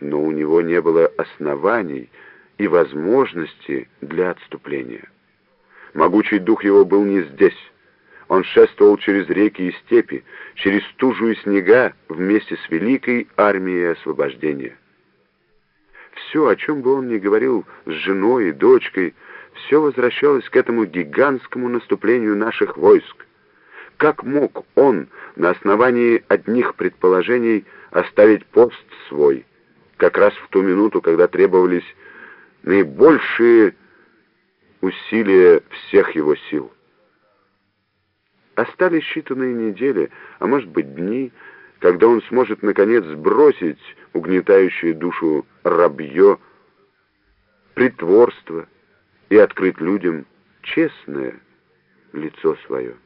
но у него не было оснований и возможности для отступления. Могучий дух его был не здесь. Он шествовал через реки и степи, через стужу и снега вместе с великой армией освобождения. Все, о чем бы он ни говорил с женой и дочкой, все возвращалось к этому гигантскому наступлению наших войск. Как мог он на основании одних предположений оставить пост свой, как раз в ту минуту, когда требовались наибольшие усилия всех его сил? Остались считанные недели, а может быть дни, когда он сможет наконец сбросить угнетающее душу рабье, притворство и открыть людям честное лицо свое.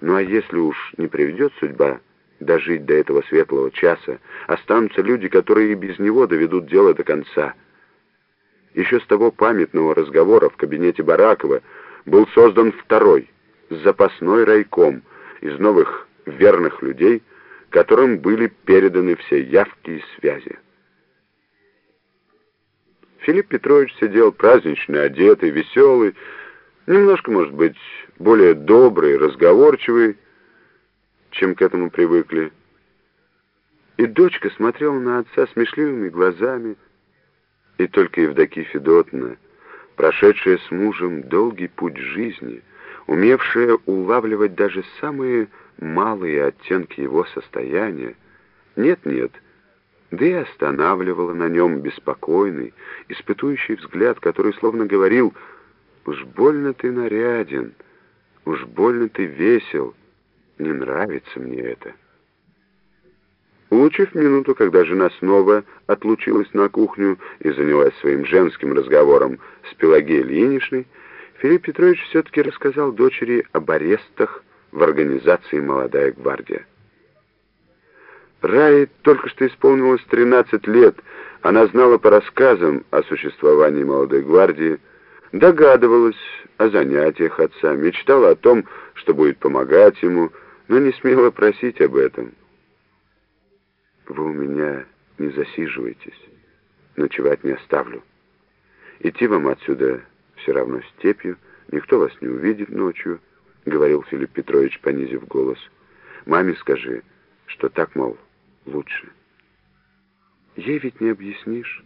Ну а если уж не приведет судьба дожить до этого светлого часа, останутся люди, которые и без него доведут дело до конца. Еще с того памятного разговора в кабинете Баракова был создан второй, запасной райком из новых верных людей, которым были переданы все явки и связи. Филипп Петрович сидел празднично одетый, веселый, немножко, может быть, более добрый, разговорчивый, чем к этому привыкли. И дочка смотрела на отца смешливыми глазами, и только Евдокия Федотовна, прошедшая с мужем долгий путь жизни, умевшая улавливать даже самые малые оттенки его состояния, нет-нет, да и останавливала на нем беспокойный, испытующий взгляд, который словно говорил «Уж больно ты наряден, уж больно ты весел, не нравится мне это». Улучив минуту, когда жена снова отлучилась на кухню и занялась своим женским разговором с Пелагеей Ильиничной, Филипп Петрович все-таки рассказал дочери об арестах в организации «Молодая гвардия». Рае только что исполнилось 13 лет. Она знала по рассказам о существовании молодой гвардии, догадывалась о занятиях отца, мечтала о том, что будет помогать ему, но не смела просить об этом. «Вы у меня не засиживайтесь, ночевать не оставлю. Идти вам отсюда все равно степью, никто вас не увидит ночью», — говорил Филипп Петрович, понизив голос. «Маме скажи, что так, мол, лучше. Ей ведь не объяснишь,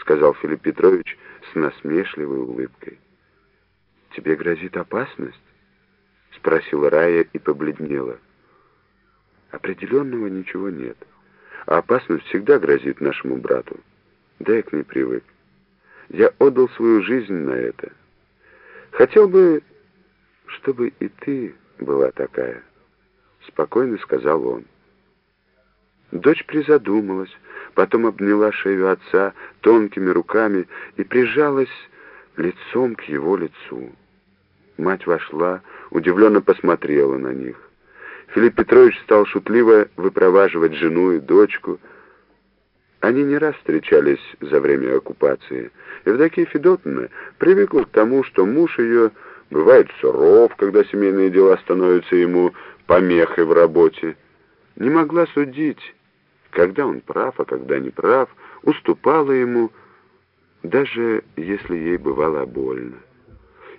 сказал Филипп Петрович с насмешливой улыбкой. Тебе грозит опасность? Спросила Рая и побледнела. Определенного ничего нет. А опасность всегда грозит нашему брату. Да я к ней привык. Я отдал свою жизнь на это. Хотел бы, чтобы и ты была такая, спокойно сказал он. Дочь призадумалась, потом обняла шею отца тонкими руками и прижалась лицом к его лицу. Мать вошла, удивленно посмотрела на них. Филипп Петрович стал шутливо выпроваживать жену и дочку. Они не раз встречались за время оккупации. Евдокия Федотовна привыкла к тому, что муж ее бывает суров, когда семейные дела становятся ему помехой в работе. Не могла судить, когда он прав, а когда не прав, уступала ему, даже если ей бывало больно.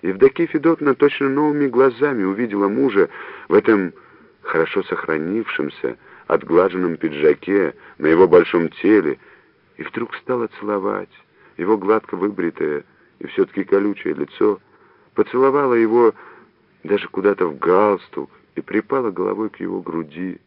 Евдокия Федотовна точно новыми глазами увидела мужа в этом хорошо сохранившемся, отглаженном пиджаке, на его большом теле, и вдруг стала целовать его гладко выбритое и все-таки колючее лицо, поцеловала его даже куда-то в галстук и припала головой к его груди,